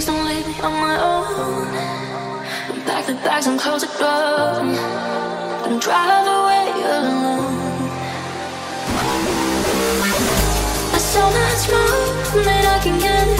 Please don't leave me on my own. Pack the bags and close the door. And drive away alone. There's so much more that I can give.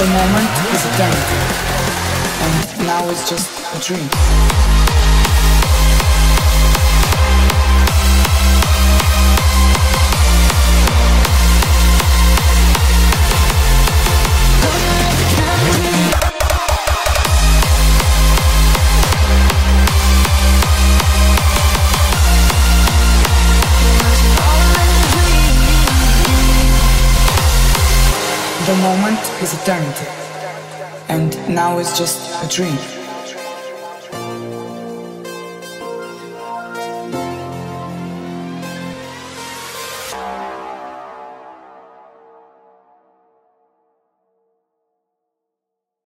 the moment is eternity. And now it's just a dream. The moment is eternity, and now it's just a dream.